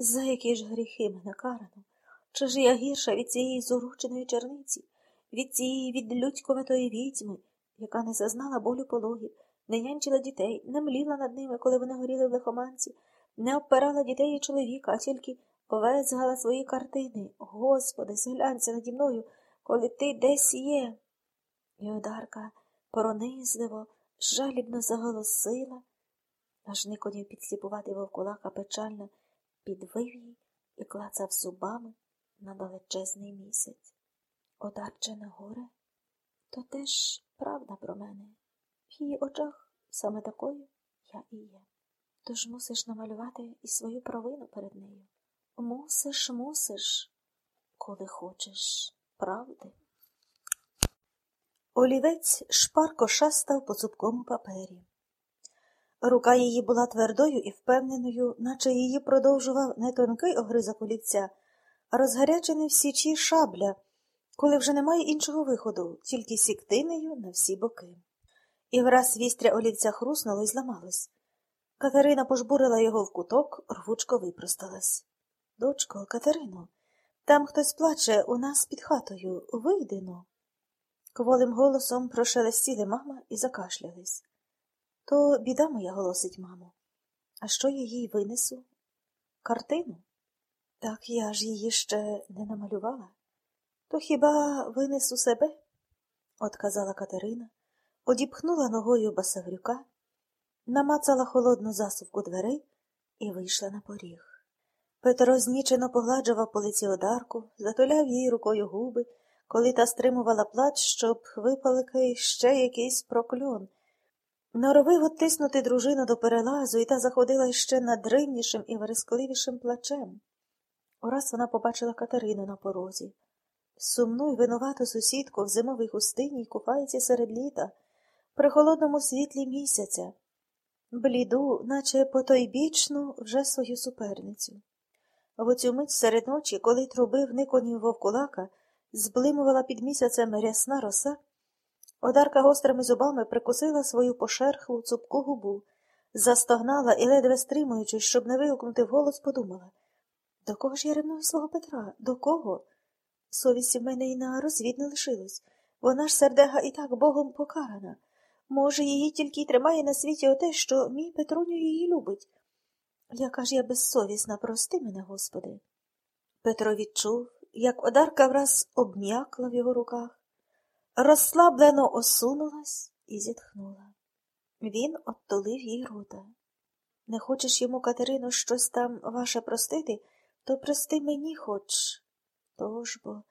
За які ж гріхи мене карано? Чи ж я гірша від цієї зорученої черниці, від цієї відлюдькуватої відьми, яка не зазнала болю пологів, не нянчила дітей, не мліла над ними, коли вони горіли в лихоманці, не обпирала дітей і чоловіка, а тільки везгала свої картини. Господи, зглянься наді мною, коли ти десь є. І одарка пронизливо, жалібно заголосила, аж никонів підсліпувати вовкулака печально підвив її і клацав зубами на величезний місяць. Одарчене горе, то теж правда про мене. В її очах саме такою я і є. Тож мусиш намалювати і свою провину перед нею. Мусиш, мусиш, коли хочеш правди. Олівець шпарко шастав по цупкому папері. Рука її була твердою і впевненою, наче її продовжував не тонкий огризок олівця, а розгарячений в січі шабля, коли вже немає іншого виходу, тільки сіктинею на всі боки. І враз вістря олівця хруснуло і зламалось. Катерина пожбурила його в куток, рвучко випросталась. Дочко, Катерино, там хтось плаче у нас під хатою. Вийдено. Кволим голосом прошелестіли мама і закашлялись. То біда моя голосить, мамо. А що я їй винесу? Картину? Так я ж її ще не намалювала. То хіба винесу себе? отказала Катерина, одіпхнула ногою басаврюка, намацала холодну засувку дверей і вийшла на поріг. Петро знічено погладжував по лиці одарку, затуляв їй рукою губи, коли та стримувала плач, щоб випалити ще якийсь прокльон. Норовив оттиснути дружину до перелазу, і та заходила іще надривнішим і верескливішим плачем. Ураз вона побачила Катерину на порозі. Сумну й винувату сусідку в зимовій хустині й купається серед літа, при холодному світлі місяця, бліду, наче потойбічну вже свою суперницю. В оцю мить серед ночі, коли трубив никонів вовкулака, зблимувала під місяцем рясна роса, Одарка гострими зубами прикусила свою пошерхлу цупку губу, застогнала і, ледве стримуючись, щоб не вигукнути вголос, подумала до кого ж я ревную свого Петра? До кого? Совісті в мене і на розвід не лишилось. Вона ж сердега і так богом покарана. Може, її тільки й тримає на світі оте, що мій Петруню її любить. Яка ж я безсовісна, прости мене, Господи. Петро відчув, як одарка враз обм'якла в його руках, розслаблено осунулась і зітхнула. Він оттулив їй рота. Не хочеш йому, Катерино, щось там ваше простити, то прости мені хоч. Тож бо,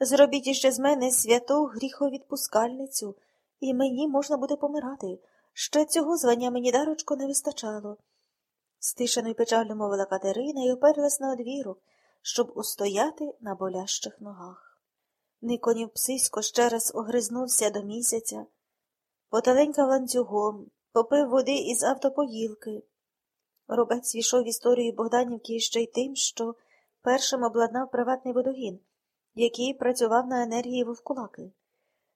зробіть іще з мене святу гріховідпускальницю, і мені можна буде помирати. Ще цього звання мені дарочко не вистачало. Стишено й печально мовила Катерина і оперлась на одвірок, щоб устояти на болящих ногах. Никонів псисько ще раз огризнувся до місяця, поталенькав ланцюгом, попив води із автопоїлки. Робець війшов в історію Богданівки ще й тим, що першим обладнав приватний водогін, який працював на енергії вовкулаки.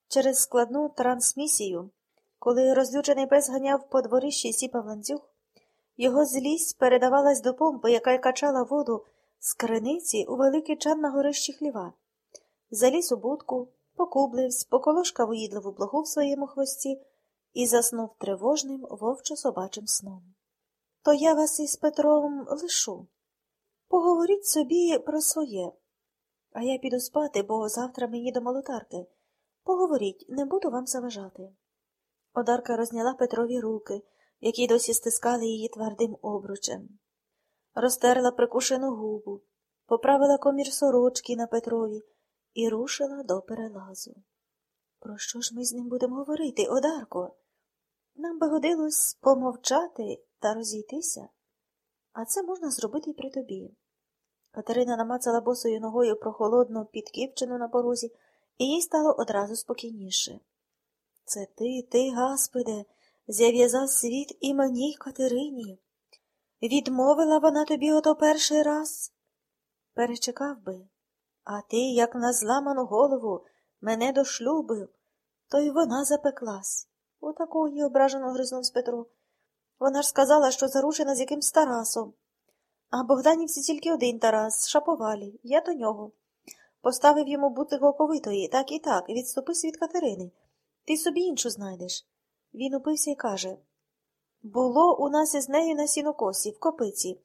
Через складну трансмісію, коли розлючений пес ганяв по дворищі сіпав ланцюг, його злість передавалась до помпи, яка качала воду з криниці у великий чан на горищі хліва. Заліз у будку, покубливсь, поколошкав уїдливу блоху в своєму хвості і заснув тривожним вовчо собачим сном. То я вас із Петром лишу. Поговоріть собі про своє. А я піду спати, бо завтра мені до молотарки. Поговоріть, не буду вам заважати. Одарка розняла Петрові руки, які досі стискали її твердим обручем. Розтерла прикушену губу, поправила комір сорочки на Петрові і рушила до перелазу. Про що ж ми з ним будемо говорити, Одарко? Нам би годилось помовчати та розійтися, а це можна зробити й при тобі. Катерина намацала босою ногою прохолодну підківчину на порозі, і їй стало одразу спокійніше. Це ти, ти, Гаспиде, з'яв'язав світ і мені, Катерині. Відмовила вона тобі ото перший раз. Перечекав би, а ти, як на зламану голову, мене дошлюбив, то й вона запеклась. Отакої ображено гризнув з Петро. Вона ж сказала, що заручена з якимсь Тарасом. А Богданівці тільки один Тарас, шаповалі, я до нього. Поставив йому бути гоковитої, так і так, відступись від Катерини. Ти собі іншу знайдеш. Він упився і каже Було у нас із нею на сінокосі, в копиці.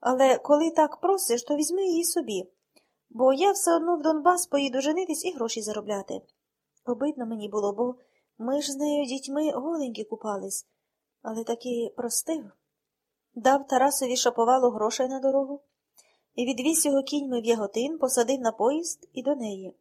Але коли так просиш, то візьми її собі. Бо я все одно в Донбас поїду женитись і гроші заробляти. Обидно мені було, бо ми ж з нею дітьми голенькі купались, але таки простив. Дав Тарасові шаповалу грошей на дорогу і відвіз його кіньми в Яготин, посадив на поїзд і до неї.